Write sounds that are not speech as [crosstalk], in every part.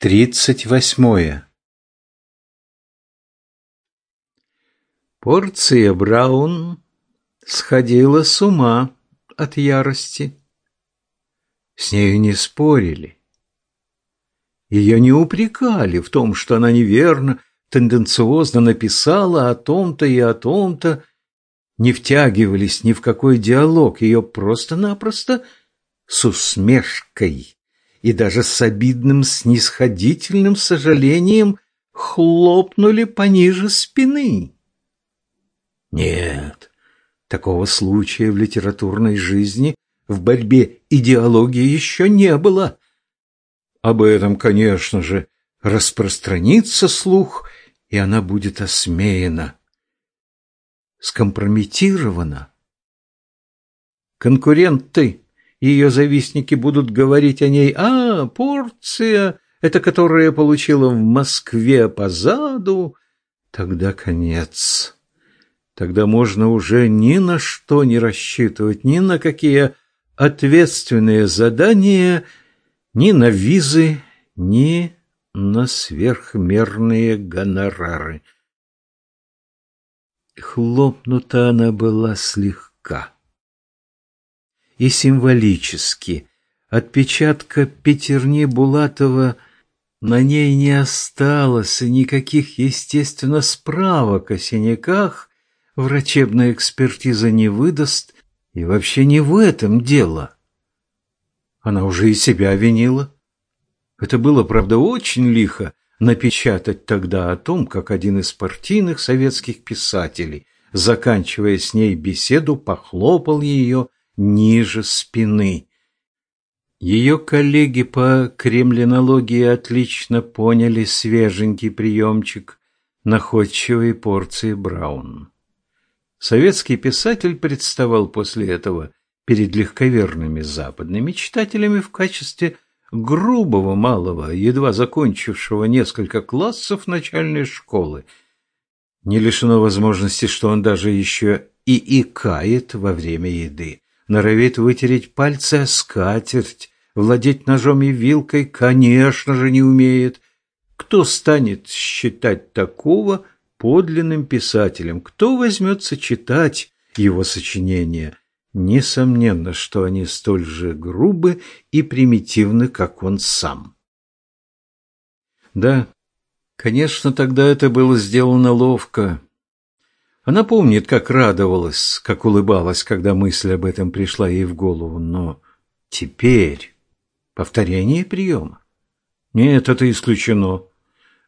Тридцать восьмое. Порция Браун сходила с ума от ярости. С нею не спорили. Ее не упрекали в том, что она неверно, тенденциозно написала о том-то и о том-то, не втягивались ни в какой диалог, ее просто-напросто с усмешкой и даже с обидным снисходительным сожалением хлопнули пониже спины. Нет, такого случая в литературной жизни в борьбе идеологии еще не было. Об этом, конечно же, распространится слух, и она будет осмеяна, скомпрометирована. Конкуренты ее завистники будут говорить о ней «А, порция, это которая получила в Москве позаду», тогда конец. Тогда можно уже ни на что не рассчитывать, ни на какие ответственные задания, ни на визы, ни на сверхмерные гонорары. Хлопнута она была слегка и символически. Отпечатка пятерни Булатова на ней не осталось, и никаких, естественно, справок о синяках врачебная экспертиза не выдаст, и вообще не в этом дело. Она уже и себя винила. Это было, правда, очень лихо напечатать тогда о том, как один из партийных советских писателей, заканчивая с ней беседу, похлопал ее ниже спины. Ее коллеги по кремлинологии отлично поняли свеженький приемчик находчивой порции Браун. Советский писатель представал после этого перед легковерными западными читателями в качестве грубого малого, едва закончившего несколько классов начальной школы. Не лишено возможности, что он даже еще и икает во время еды норовит вытереть пальцы о скатерть, владеть ножом и вилкой, конечно же, не умеет. Кто станет считать такого подлинным писателем? Кто возьмется читать его сочинения? Несомненно, что они столь же грубы и примитивны, как он сам. Да, конечно, тогда это было сделано ловко, она помнит, как радовалась, как улыбалась, когда мысль об этом пришла ей в голову, но теперь повторение приема. Нет, это исключено.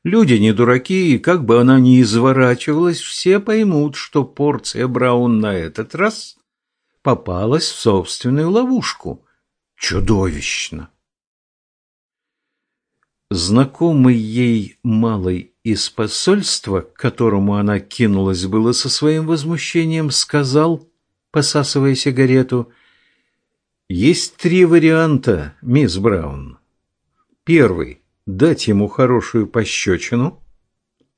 Люди не дураки, и как бы она ни изворачивалась, все поймут, что порция Браун на этот раз попалась в собственную ловушку. Чудовищно! Знакомый ей малый из посольства, к которому она кинулась было со своим возмущением, сказал, посасывая сигарету, «Есть три варианта, мисс Браун. Первый – дать ему хорошую пощечину.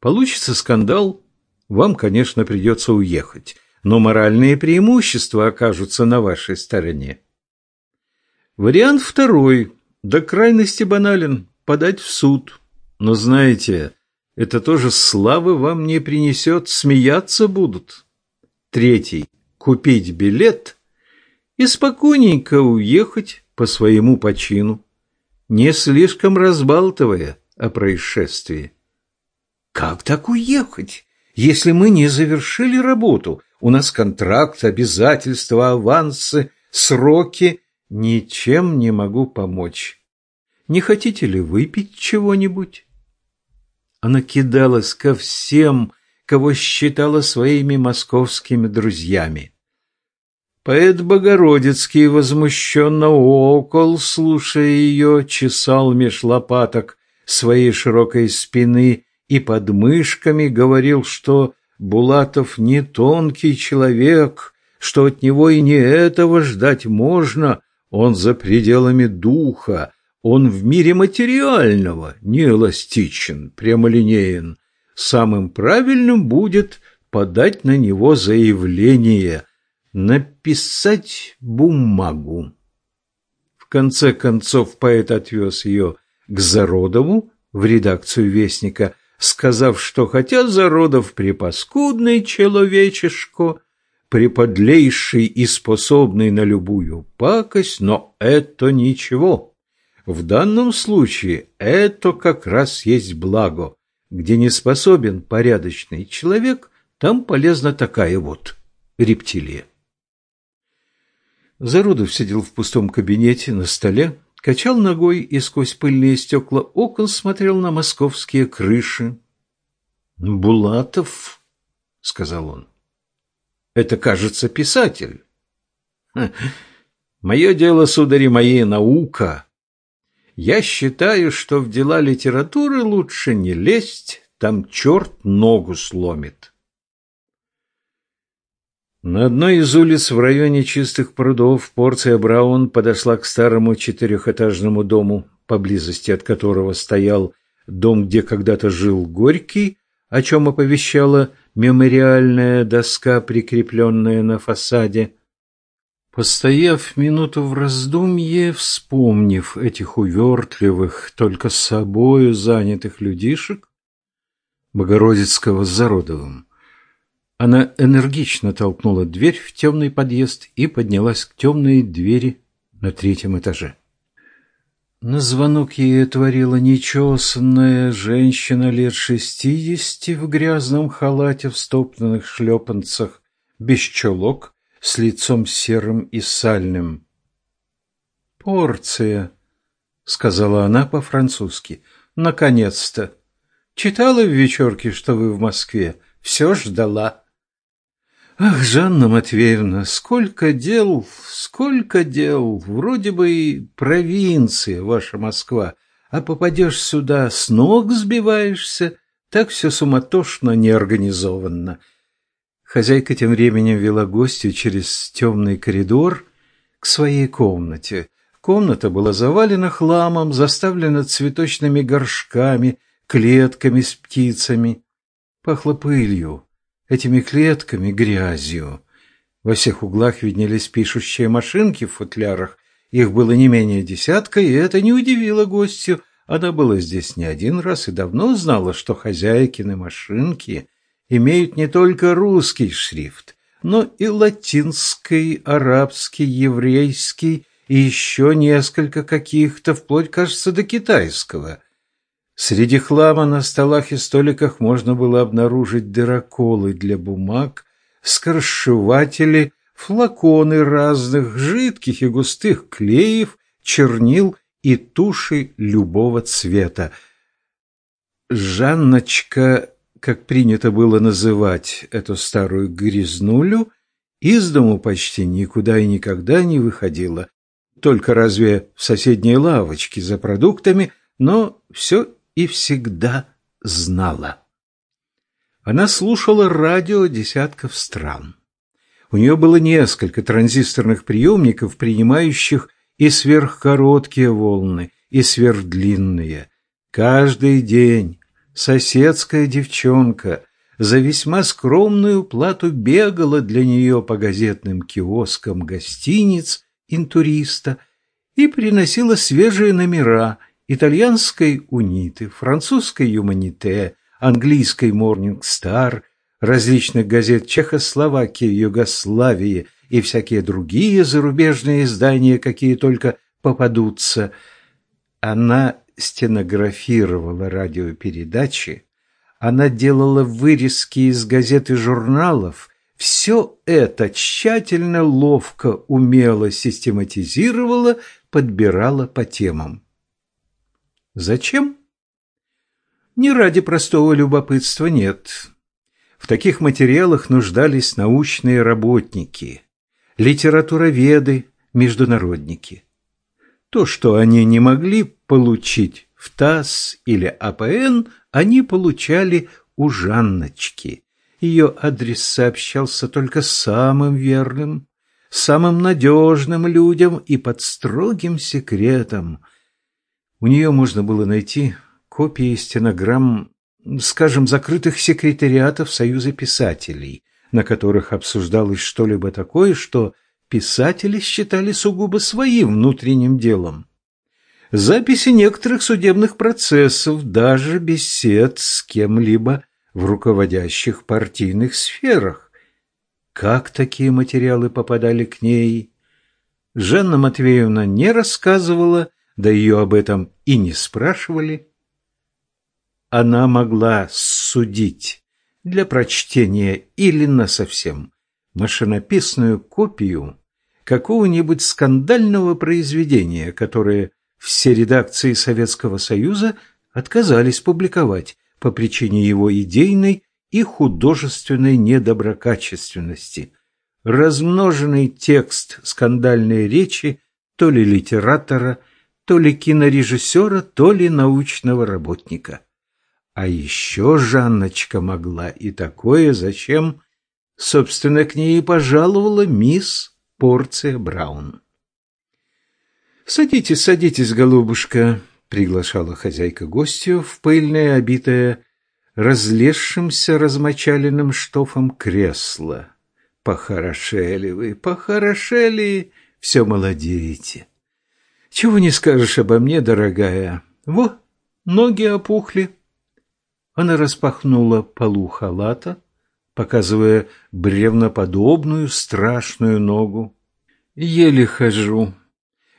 Получится скандал, вам, конечно, придется уехать, но моральные преимущества окажутся на вашей стороне. Вариант второй, до крайности банален, подать в суд. Но знаете, это тоже славы вам не принесет, смеяться будут. Третий – купить билет и спокойненько уехать по своему почину, не слишком разбалтывая о происшествии. Как так уехать, если мы не завершили работу? У нас контракт, обязательства, авансы, сроки. Ничем не могу помочь. Не хотите ли выпить чего-нибудь? Она кидалась ко всем, кого считала своими московскими друзьями. Поэт Богородицкий возмущенно окол, слушая ее, чесал меж лопаток своей широкой спины и под мышками говорил, что Булатов не тонкий человек, что от него и не этого ждать можно, он за пределами духа, он в мире материального не эластичен, прямолинеен. Самым правильным будет подать на него заявление, написать бумагу. В конце концов поэт отвез ее к Зародову, в редакцию «Вестника», сказав, что хотя Зародов припаскудный человечешко, преподлейший и способный на любую пакость, но это ничего. В данном случае это как раз есть благо. Где не способен порядочный человек, там полезна такая вот рептилия. Зарудов сидел в пустом кабинете на столе, качал ногой и сквозь пыльные стекла окон смотрел на московские крыши. «Булатов», — сказал он, — «это, кажется, писатель». «Мое дело, судари мои, наука. Я считаю, что в дела литературы лучше не лезть, там черт ногу сломит». На одной из улиц в районе Чистых прудов Порция Браун подошла к старому четырехэтажному дому, поблизости от которого стоял дом, где когда-то жил Горький, о чем оповещала мемориальная доска, прикрепленная на фасаде. Постояв минуту в раздумье, вспомнив этих увертливых, только собою занятых людишек, Богородицкого с Зародовым, она энергично толкнула дверь в темный подъезд и поднялась к темной двери на третьем этаже. На звонок ей отворила нечесанная женщина лет шестидесяти в грязном халате в стоптанных шлепанцах, без чулок, с лицом серым и сальным. «Порция», — сказала она по-французски, — «наконец-то! Читала в вечерке, что вы в Москве, все ждала». Ах, Жанна Матвеевна, сколько дел, сколько дел, вроде бы и провинция ваша Москва, а попадешь сюда, с ног сбиваешься, так все суматошно, неорганизованно. Хозяйка тем временем вела гостью через темный коридор к своей комнате. Комната была завалена хламом, заставлена цветочными горшками, клетками с птицами. Пахло пылью этими клетками грязью. Во всех углах виднелись пишущие машинки в футлярах. Их было не менее десятка, и это не удивило гостю. Она была здесь не один раз и давно знала, что хозяйкины машинки имеют не только русский шрифт, но и латинский, арабский, еврейский и еще несколько каких-то, вплоть, кажется, до китайского – Среди хлама на столах и столиках можно было обнаружить дыроколы для бумаг, скоршеватели, флаконы разных жидких и густых клеев, чернил и туши любого цвета. Жанночка, как принято было называть эту старую грязнулю, из дому почти никуда и никогда не выходила, только разве в соседней лавочке за продуктами, но все и всегда знала. Она слушала радио десятков стран. У нее было несколько транзисторных приемников, принимающих и сверхкороткие волны, и сверхдлинные. Каждый день соседская девчонка за весьма скромную плату бегала для нее по газетным киоскам гостиниц интуриста и приносила свежие номера – итальянской «Униты», французской «Юманите», английской «Морнинг Стар», различных газет Чехословакии, Югославии и всякие другие зарубежные издания, какие только попадутся. Она стенографировала радиопередачи, она делала вырезки из газет и журналов. Все это тщательно, ловко, умело систематизировала, подбирала по темам. Зачем? Не ради простого любопытства, нет. В таких материалах нуждались научные работники, литературоведы, международники. То, что они не могли получить в ТАСС или АПН, они получали у Жанночки. Ее адрес сообщался только самым верным, самым надежным людям и под строгим секретом – у нее можно было найти копии стенограмм, скажем, закрытых секретариатов Союза писателей, на которых обсуждалось что-либо такое, что писатели считали сугубо своим внутренним делом. записи некоторых судебных процессов, даже бесед с кем-либо в руководящих партийных сферах. Как такие материалы попадали к ней? Жанна Матвеевна не рассказывала, да ее об этом и не спрашивали. Она могла судить для прочтения или насовсем машинописную копию какого-нибудь скандального произведения, которое все редакции Советского Союза отказались публиковать по причине его идейной и художественной недоброкачественности. Размноженный текст скандальной речи то ли литератора, то ли кинорежиссера, то ли научного работника. А еще Жанночка могла и такое, зачем, собственно, к ней и пожаловала мисс Порция Браун. «Садитесь, садитесь, голубушка», — приглашала хозяйка гостью в пыльное, обитое разлезшимся размочаленным штофом кресло. «Похорошели вы, похорошели, все молодеете. Чего не скажешь обо мне, дорогая? Во, ноги опухли». Она распахнула полу халата, показывая бревноподобную страшную ногу. «Еле хожу.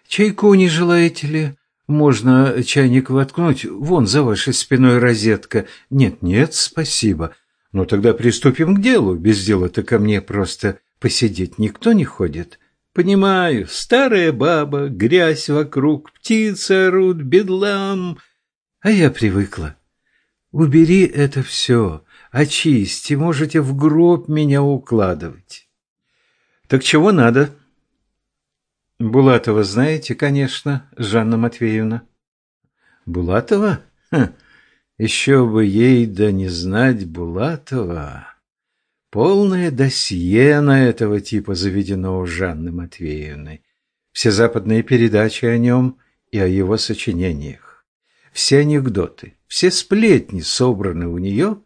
Чайку не желаете ли? Можно чайник воткнуть, вон за вашей спиной розетка. Нет-нет, спасибо. Ну тогда приступим к делу. Без дела-то ко мне просто посидеть никто не ходит». Понимаю, старая баба, грязь вокруг, птицы орут, бедлам. А я привыкла. Убери это все, очисти, можете в гроб меня укладывать. Так чего надо? Булатова знаете, конечно, Жанна Матвеевна. Булатова? Ха, еще бы ей да не знать Булатова. Полное досье на этого типа заведено у Жанны Матвеевны. Все западные передачи о нем и о его сочинениях. Все анекдоты, все сплетни собраны у нее,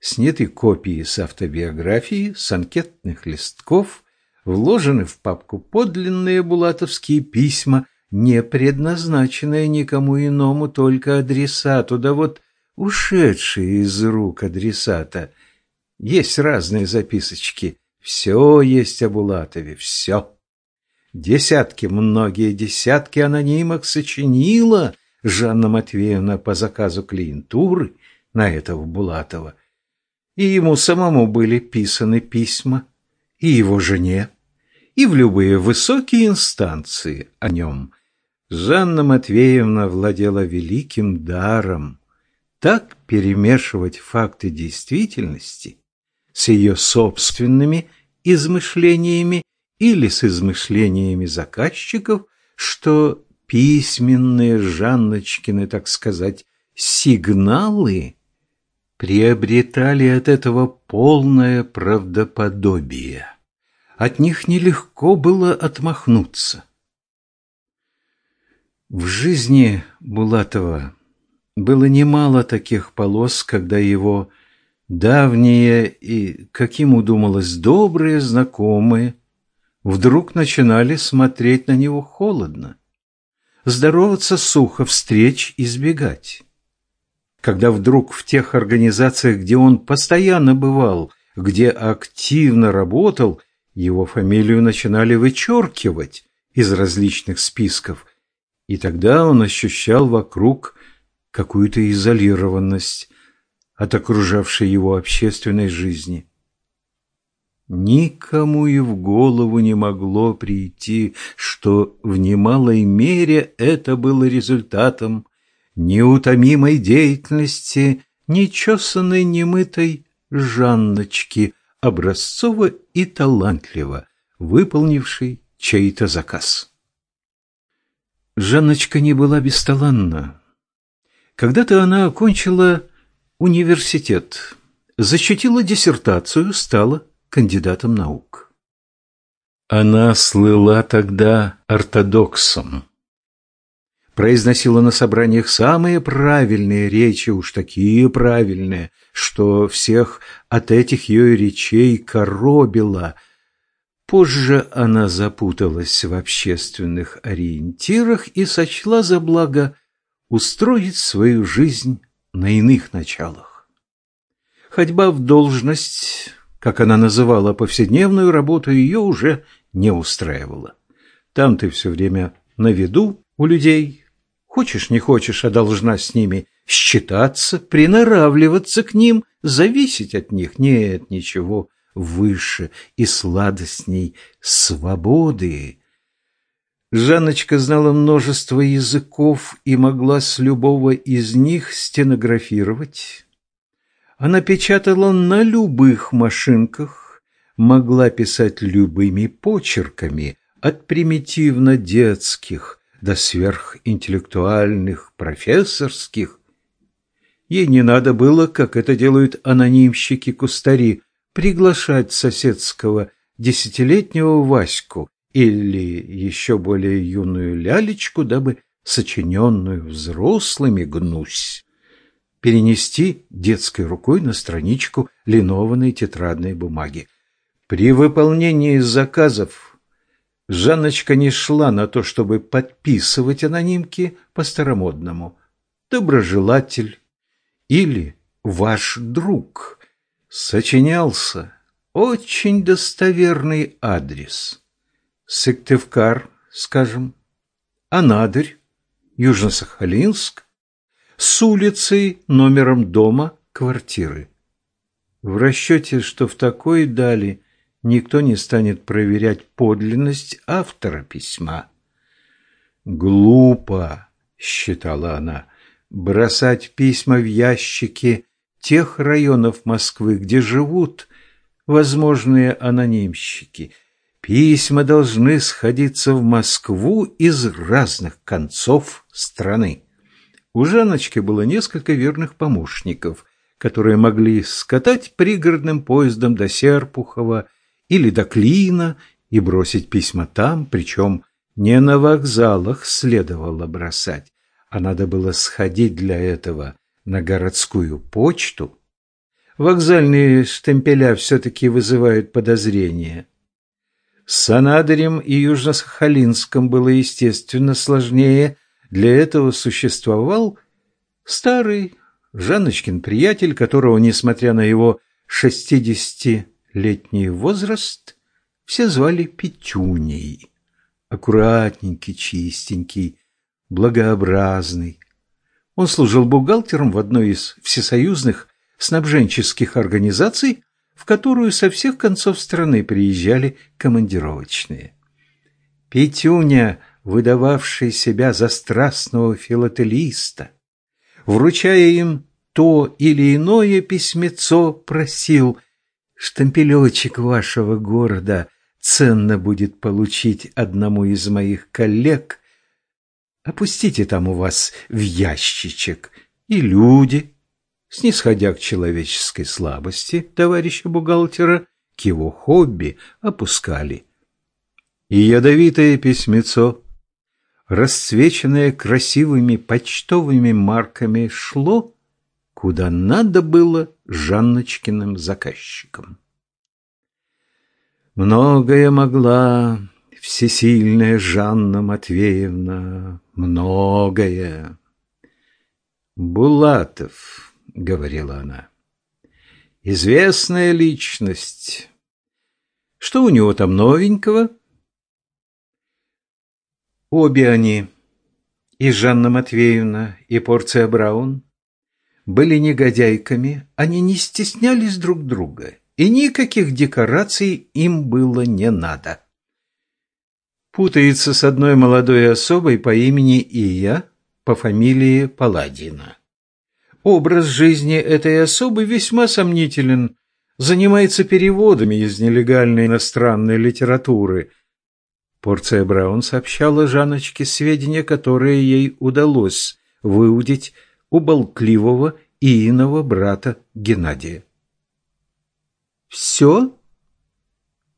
сняты копии с автобиографии, с анкетных листков, вложены в папку подлинные булатовские письма, не предназначенные никому иному, только адресату, да вот ушедшие из рук адресата. Есть разные записочки, все есть о Булатове, все. Десятки, многие десятки анонимок сочинила Жанна Матвеевна по заказу клиентуры на этого Булатова. И ему самому были писаны письма, и его жене, и в любые высокие инстанции о нем. Жанна Матвеевна владела великим даром так перемешивать факты действительности с ее собственными измышлениями или с измышлениями заказчиков, что письменные Жанночкины, так сказать, сигналы приобретали от этого полное правдоподобие. От них нелегко было отмахнуться. В жизни Булатова было немало таких полос, когда его давние и, как ему думалось, добрые знакомые вдруг начинали смотреть на него холодно здороваться сухо, встреч избегать. Когда вдруг в тех организациях, где он постоянно бывал, где активно работал, его фамилию начинали вычеркивать из различных списков, и тогда он ощущал вокруг какую-то изолированность от окружавшей его общественной жизни. Никому и в голову не могло прийти, что в немалой мере это было результатом неутомимой деятельности нечесанной немытой Жанночки, образцово и талантливо выполнившей чей-то заказ. Жанночка не была бесталанна. Когда-то она окончила университет, защитила диссертацию, стала кандидатом наук. Она слыла тогда ортодоксом. Произносила на собраниях самые правильные речи, уж такие правильные, что всех от этих ее речей коробило. Позже она запуталась в общественных ориентирах и сочла за благо устроить свою жизнь на иных началах. Ходьба в должность, как она называла повседневную работу, ее уже не устраивала. Там ты все время на виду у людей, хочешь не хочешь, а должна с ними считаться, приноравливаться к ним, зависеть от них. Нет ничего выше и сладостней свободы. Жанночка знала множество языков и могла с любого из них стенографировать. Она печатала на любых машинках, могла писать любыми почерками, от примитивно-детских до сверхинтеллектуальных, профессорских. Ей не надо было, как это делают анонимщики-кустари, приглашать соседского десятилетнего Ваську или еще более юную лялечку, дабы сочиненную взрослыми гнусь перенести детской рукой на страничку линованной тетрадной бумаги. При выполнении заказов Жанночка не шла на то, чтобы подписывать анонимки по-старомодному. Доброжелатель или ваш друг – сочинялся очень достоверный адрес. Сыктывкар, скажем, Анадырь, Южно-Сахалинск, с улицей, номером дома, квартиры. В расчете, что в такой дали никто не станет проверять подлинность автора письма. «Глупо», — считала она, — «бросать письма в ящики тех районов Москвы, где живут возможные анонимщики. Письма должны сходиться в Москву из разных концов страны. У Жаночки было несколько верных помощников, которые могли скатать пригородным поездом до Серпухова или до Клина и бросить письма там, причем не на вокзалах следовало бросать, а надо было сходить для этого на городскую почту, вокзальные штемпеля все-таки вызывают подозрения. С Санадарем и Южно-Сахалинском было, естественно, сложнее. Для этого существовал старый Жанночкин приятель, которого, несмотря на его шестидесятилетний возраст, все звали Петюней. Аккуратненький, чистенький, благообразный, он служил бухгалтером в одной из всесоюзных снабженческих организаций, в которую со всех концов страны приезжали командировочные. Петюня, выдававший себя за страстного филателиста, вручая им то или иное письмецо, просил «Штампелечек вашего города ценно будет получить одному из моих коллег Опустите там у вас в ящичек. И люди, снисходя к человеческой слабости товарища бухгалтера, к его хобби опускали. И ядовитое письмецо, расцвеченное красивыми почтовыми марками, шло, куда надо было Жанночкиным заказчикам. Многое могла всесильная Жанна Матвеевна, многое. Булатов, говорила она, известная личность. Что у него там новенького? Обе они, и Жанна Матвеевна, и Порция Браун, были негодяйками, они не стеснялись друг друга, и никаких декораций им было не надо путается с одной молодой особой по имени Ия, по фамилии Паладина. Образ жизни этой особы весьма сомнителен, занимается переводами из нелегальной иностранной литературы. Порция Браун сообщала Жаночке сведения, которые ей удалось выудить у болтливого Ииного брата Геннадия. «Все?»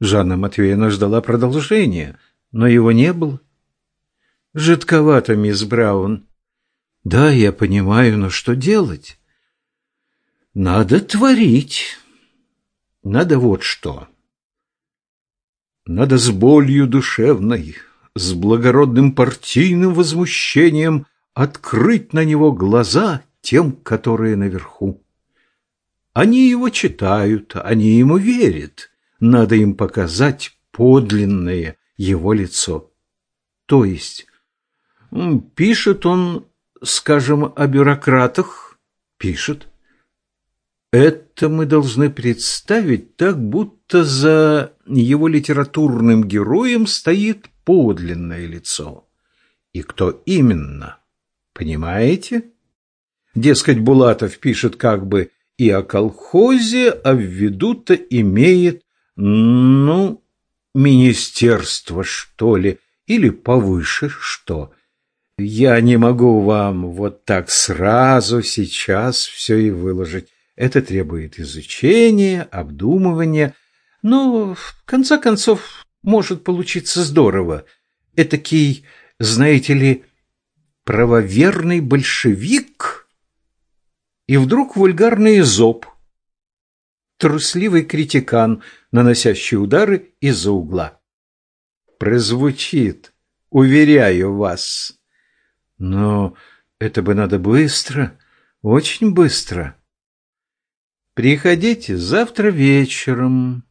Жанна Матвеевна ждала продолжения – но его не было. Жидковато, мисс Браун. Да, я понимаю, но что делать? Надо творить. Надо вот что. Надо с болью душевной, с благородным партийным возмущением открыть на него глаза тем, которые наверху. Они его читают, они ему верят. Надо им показать подлинное его лицо. То есть, пишет он, скажем, о бюрократах, пишет. Это мы должны представить так, будто за его литературным героем стоит подлинное лицо. И кто именно? Понимаете? Дескать, Булатов пишет как бы и о колхозе, а в виду-то имеет, ну, министерство, что ли, или повыше что. Я не могу вам вот так сразу сейчас все и выложить. Это требует изучения, обдумывания, но, в конце концов, может получиться здорово. Этакий, знаете ли, правоверный большевик и вдруг вульгарный зоб, трусливый критикан, наносящий удары из-за угла. Прозвучит, уверяю вас. Но это бы надо быстро, очень быстро. Приходите завтра вечером.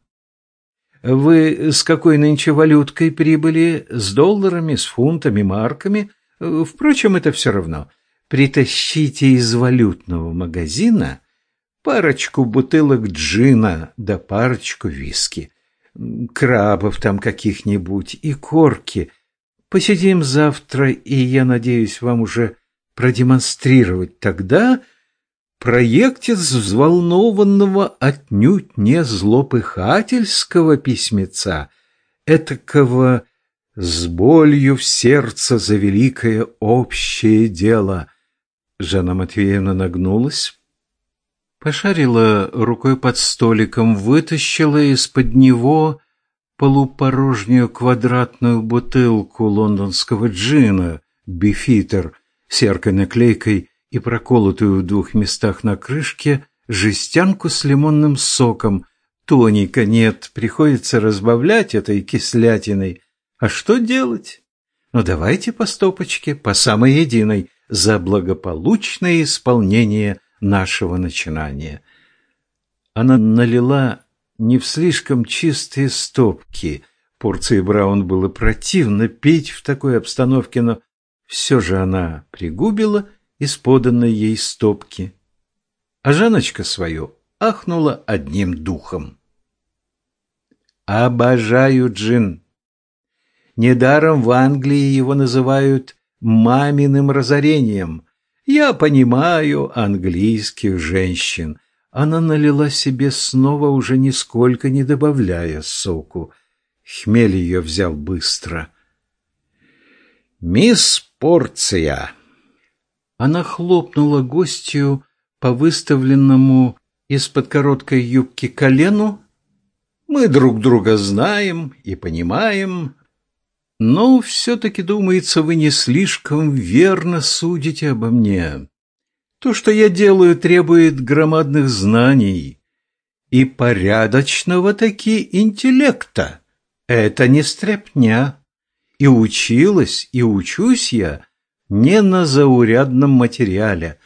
Вы с какой нынче валюткой прибыли? С долларами, с фунтами, марками? Впрочем, это все равно. Притащите из валютного магазина парочку бутылок джина да парочку виски. Крабов там каких-нибудь и корки. Посидим завтра, и я надеюсь вам уже продемонстрировать тогда проекте взволнованного отнюдь не злопыхательского письмеца, этакого с болью в сердце за великое общее дело. Жанна Матвеевна нагнулась, пошарила рукой под столиком, вытащила из-под него полупорожнюю квадратную бутылку лондонского джина «Бифитер» с яркой наклейкой и проколотую в двух местах на крышке жестянку с лимонным соком. Тоника нет, приходится разбавлять этой кислятиной. А что делать? Ну, давайте по стопочке, по самой единой, за благополучное исполнение нашего начинания. Она налила не в слишком чистые стопки. Порции Браун было противно пить в такой обстановке, но все же она пригубила из поданной ей стопки. А Жаночка свою ахнула одним духом. «Обожаю джин. Недаром в Англии его называют маминым разорением. Я понимаю английских женщин». Она налила себе снова, уже нисколько не добавляя соку. Хмель ее взял быстро. «Мисс Порция!» Она хлопнула гостью по выставленному из-под короткой юбки колену. «Мы друг друга знаем и понимаем, но все-таки, думается, вы не слишком верно судите обо мне. То, что я делаю, требует громадных знаний и порядочного таки интеллекта. Это не стряпня. И училась, и учусь я не на заурядном материале.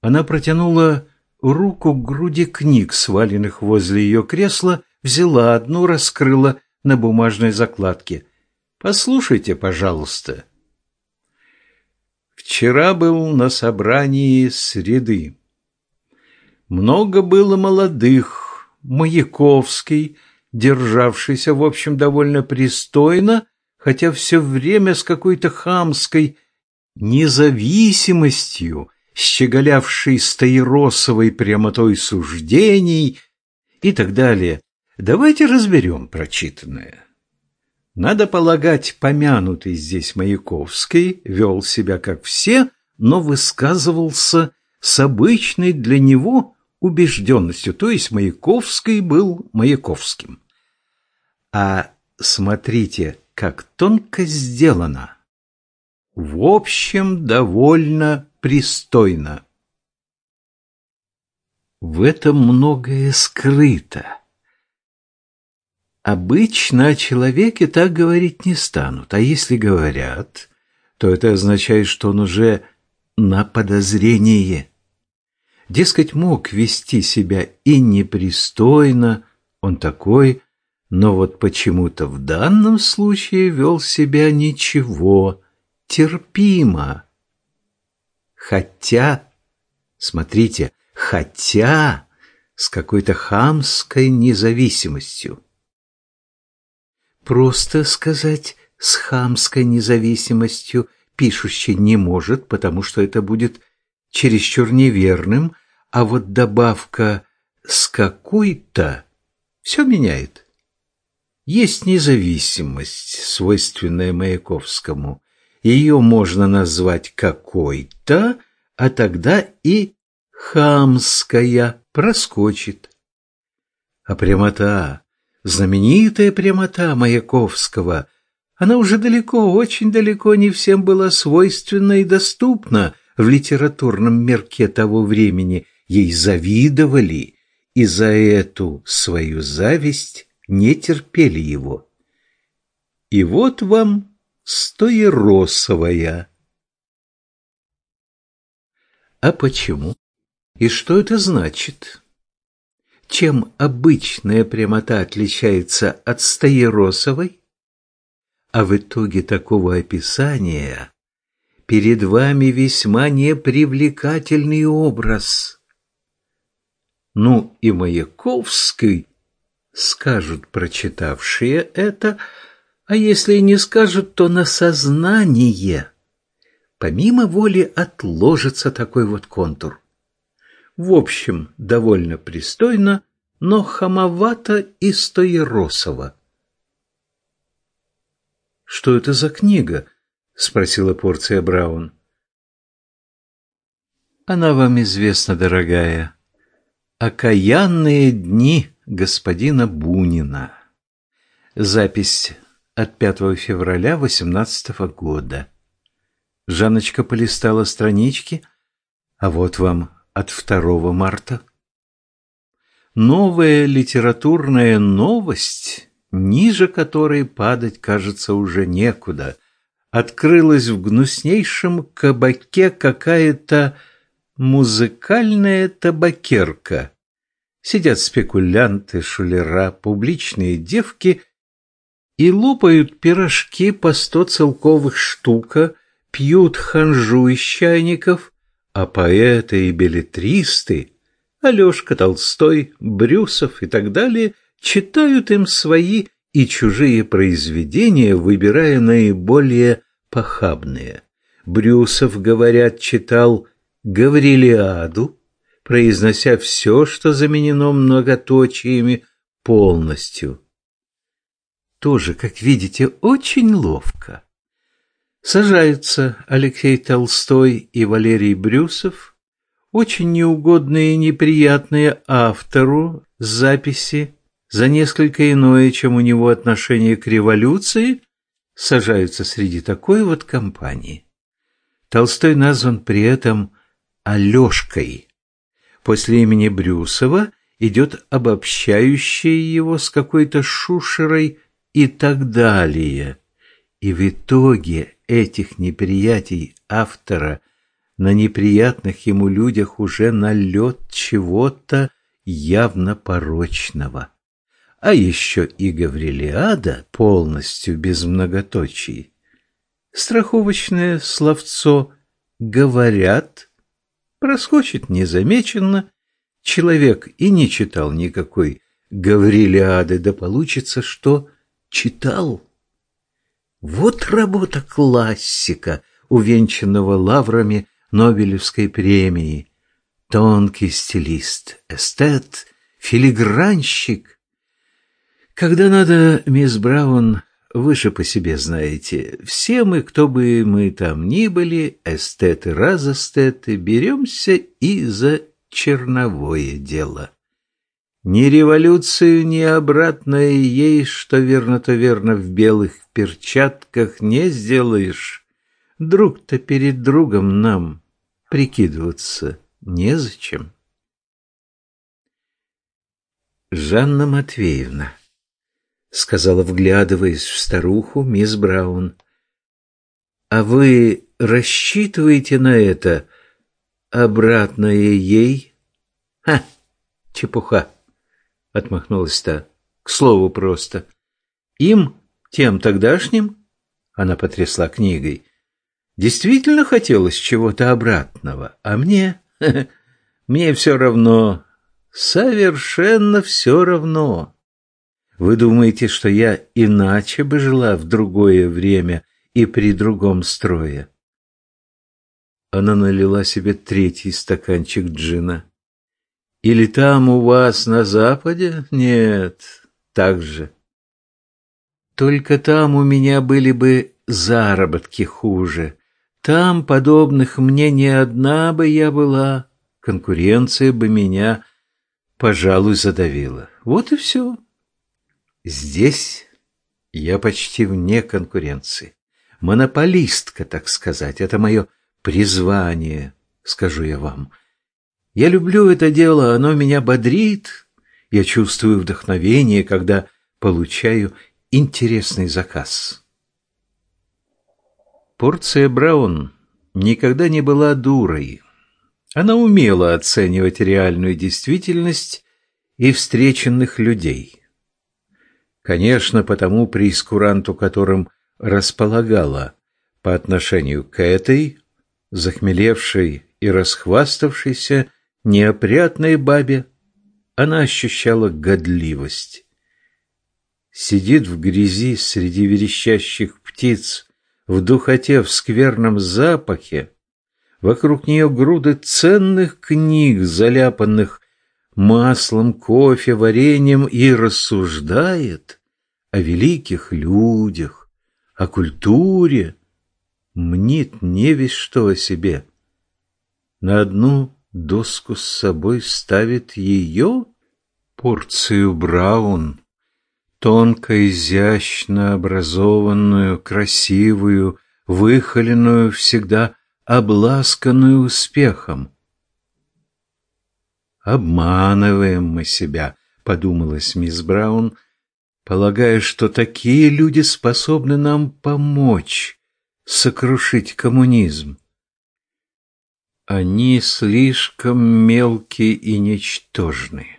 Она протянула руку к груди книг, сваленных возле ее кресла, взяла одну, раскрыла на бумажной закладке. «Послушайте, пожалуйста». Вчера был на собрании среды. Много было молодых, Маяковский, державшийся, в общем, довольно пристойно, хотя все время с какой-то хамской независимостью, щеголявшей стаиросовой прямотой суждений и так далее. Давайте разберем прочитанное. Надо полагать, помянутый здесь Маяковский вел себя как все, но высказывался с обычной для него убежденностью, то есть Маяковский был Маяковским. А смотрите, как тонко сделано. В общем, довольно пристойно. В этом многое скрыто. Обычно о человеке так говорить не станут, а если говорят, то это означает, что он уже на подозрение. Дескать, мог вести себя и непристойно, он такой, но вот почему-то в данном случае вел себя ничего, терпимо. Хотя, смотрите, хотя с какой-то хамской независимостью. Просто сказать «с хамской независимостью» пишущий не может, потому что это будет чересчур неверным, а вот добавка «с какой-то» все меняет. Есть независимость, свойственная Маяковскому. Ее можно назвать какой-то, а тогда и хамская проскочит. А прямота знаменитая прямота Маяковского. Она уже далеко, очень далеко не всем была свойственна и доступна в литературном мерке того времени. Ей завидовали, и за эту свою зависть не терпели его. И вот вам стоеросовая. А почему? И что это значит? Чем обычная прямота отличается от стаиросовой? А в итоге такого описания перед вами весьма непривлекательный образ. Ну и Маяковский, скажут прочитавшие это, а если и не скажут, то на сознание. Помимо воли отложится такой вот контур в общем, довольно пристойно, но хамовато и стоеросово. «Что это за книга?» — спросила порция Браун. «Она вам известна, дорогая. Окаянные дни господина Бунина». Запись от 5 февраля 18 года. Жанночка полистала странички, а вот вам от 2 марта. Новая литературная новость, ниже которой падать, кажется, уже некуда, открылась в гнуснейшем кабаке какая-то музыкальная табакерка. Сидят спекулянты, шулера, публичные девки и лопают пирожки по сто целковых штука, пьют ханжу из чайников – а поэты и билетристы, Алешка Толстой, Брюсов и так далее, читают им свои и чужие произведения, выбирая наиболее похабные. Брюсов, говорят, читал Гаврилиаду, произнося все, что заменено многоточиями, полностью. Тоже, как видите, очень ловко. Сажаются Алексей Толстой и Валерий Брюсов, очень неугодные и неприятные автору записи за несколько иное, чем у него отношение к революции, сажаются среди такой вот компании. Толстой назван при этом Алешкой. После имени Брюсова идет обобщающее его с какой-то шушерой и так далее. И в итоге этих неприятий автора на неприятных ему людях уже налет чего-то явно порочного. А еще и Гаврилиада полностью без многоточий. Страховочное словцо «говорят» проскочит незамеченно, человек и не читал никакой Гаврилиады, да получится, что читал. Вот работа классика, увенчанного лаврами Нобелевской премии. Тонкий стилист, эстет, филигранщик. Когда надо, мисс Браун, вы же по себе знаете, все мы, кто бы мы там ни были, эстеты, разэстеты, беремся и за черновое дело. Ни революцию, ни обратное ей, что верно, то верно, в белых перчатках не сделаешь. Друг-то перед другом нам прикидываться незачем. Жанна Матвеевна, сказала, вглядываясь в старуху, мисс Браун. «А вы рассчитываете на это обратное ей?» «Ха, чепуха!» — отмахнулась та. «К слову просто. Им, тем тогдашним, — она потрясла книгой, — действительно хотелось чего-то обратного, а мне... [laughs] Мне все равно, совершенно все равно. Вы думаете, что я иначе бы жила в другое время и при другом строе? Она налила себе третий стаканчик джина. Или там у вас на западе? Нет, так же. Только там у меня были бы заработки хуже. Там подобных мне не одна бы я была. Конкуренция бы меня, пожалуй, задавила. Вот и все. Здесь я почти вне конкуренции. Монополистка, так сказать. Это мое призвание, скажу я вам. Я люблю это дело, оно меня бодрит. Я чувствую вдохновение, когда получаю интересный заказ. Порция Браун никогда не была дурой. Она умела оценивать реальную действительность и встреченных людей. Конечно, потому прейскуранту, которым располагала по отношению к этой, захмелевшей и расхваставшейся, неопрятной бабе, она ощущала годливость. Сидит в грязи среди верещащих птиц, в духоте, в скверном запахе, вокруг нее груды ценных книг, заляпанных маслом, кофе, вареньем и рассуждает о великих людях, о культуре, мнит не весь что о себе. На одну доску с собой ставит ее порцию Браун, тонко, изящно образованную, красивую, выхоленную, всегда обласканную успехом. «Обманываем мы себя», — подумалась мисс Браун, полагая, что такие люди способны нам помочь сокрушить коммунизм. Они слишком мелкие и ничтожны.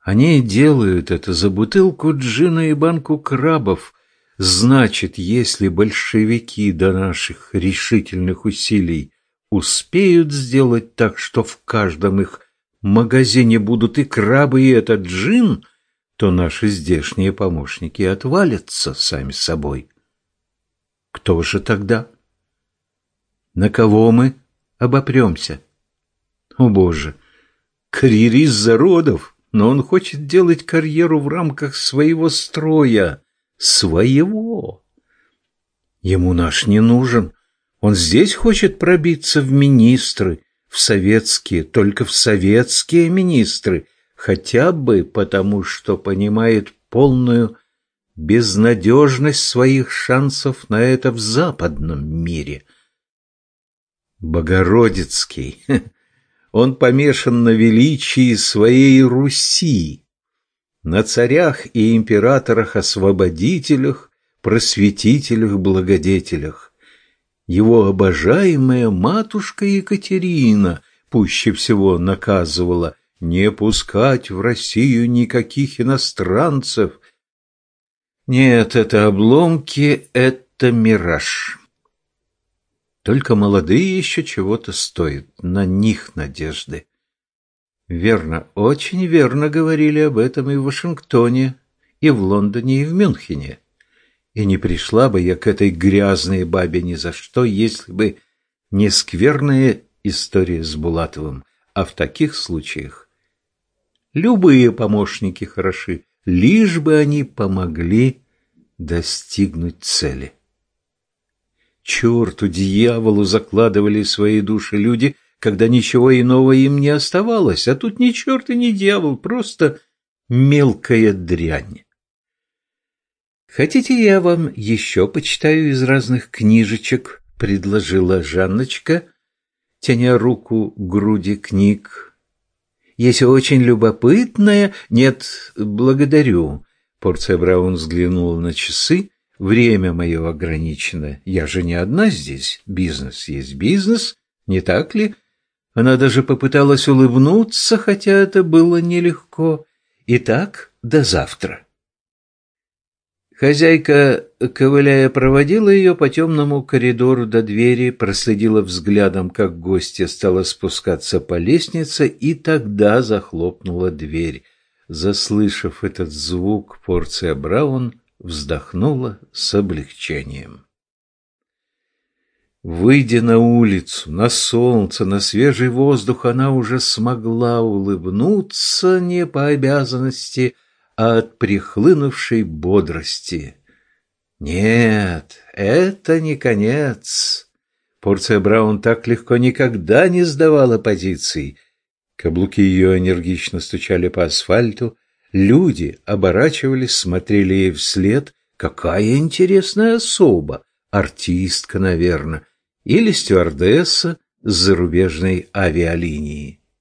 Они делают это за бутылку джина и банку крабов. Значит, если большевики до наших решительных усилий успеют сделать так, что в каждом их магазине будут и крабы, и этот джин, то наши здешние помощники отвалятся сами собой. Кто же тогда? На кого мы обопремся? О, Боже! Карьерист зародов, но он хочет делать карьеру в рамках своего строя. Своего. Ему наш не нужен. Он здесь хочет пробиться в министры, в советские, только в советские министры, хотя бы потому, что понимает полную безнадежность своих шансов на это в западном мире. Богородицкий, [laughs] он помешан на величии своей Руси, на царях и императорах-освободителях, просветителях-благодетелях его обожаемая матушка Екатерина пуще всего наказывала не пускать в Россию никаких иностранцев. Нет, это обломки, это мираж. Только молодые еще чего-то стоят, на них надежды. Верно, очень верно говорили об этом и в Вашингтоне, и в Лондоне, и в Мюнхене. И не пришла бы я к этой грязной бабе ни за что, если бы не скверная история с Булатовым. А в таких случаях любые помощники хороши, лишь бы они помогли достигнуть цели. Черту, дьяволу закладывали свои души люди, когда ничего иного им не оставалось, а тут ни черт и ни дьявол, просто мелкая дрянь. «Хотите, я вам еще почитаю из разных книжечек?» — предложила Жанночка, тяня руку к груди книг. «Есть очень любопытная...» «Нет, благодарю», — Порция Браун взглянула на часы. Время мое ограничено. Я же не одна здесь. Бизнес есть бизнес, не так ли? Она даже попыталась улыбнуться, хотя это было нелегко. Итак, до завтра. Хозяйка, ковыляя, проводила ее по темному коридору до двери, проследила взглядом, как гостья стала спускаться по лестнице, и тогда захлопнула дверь. Заслышав этот звук, порция Браун вздохнула с облегчением. Выйдя на улицу, на солнце, на свежий воздух, она уже смогла улыбнуться не по обязанности, а от прихлынувшей бодрости. Нет, это не конец. Порция Браун так легко никогда не сдавала позиций. Каблуки ее энергично стучали по асфальту, люди оборачивались, смотрели ей вслед. Какая интересная особа! Артистка, наверное или стюардесса с зарубежной авиалинии.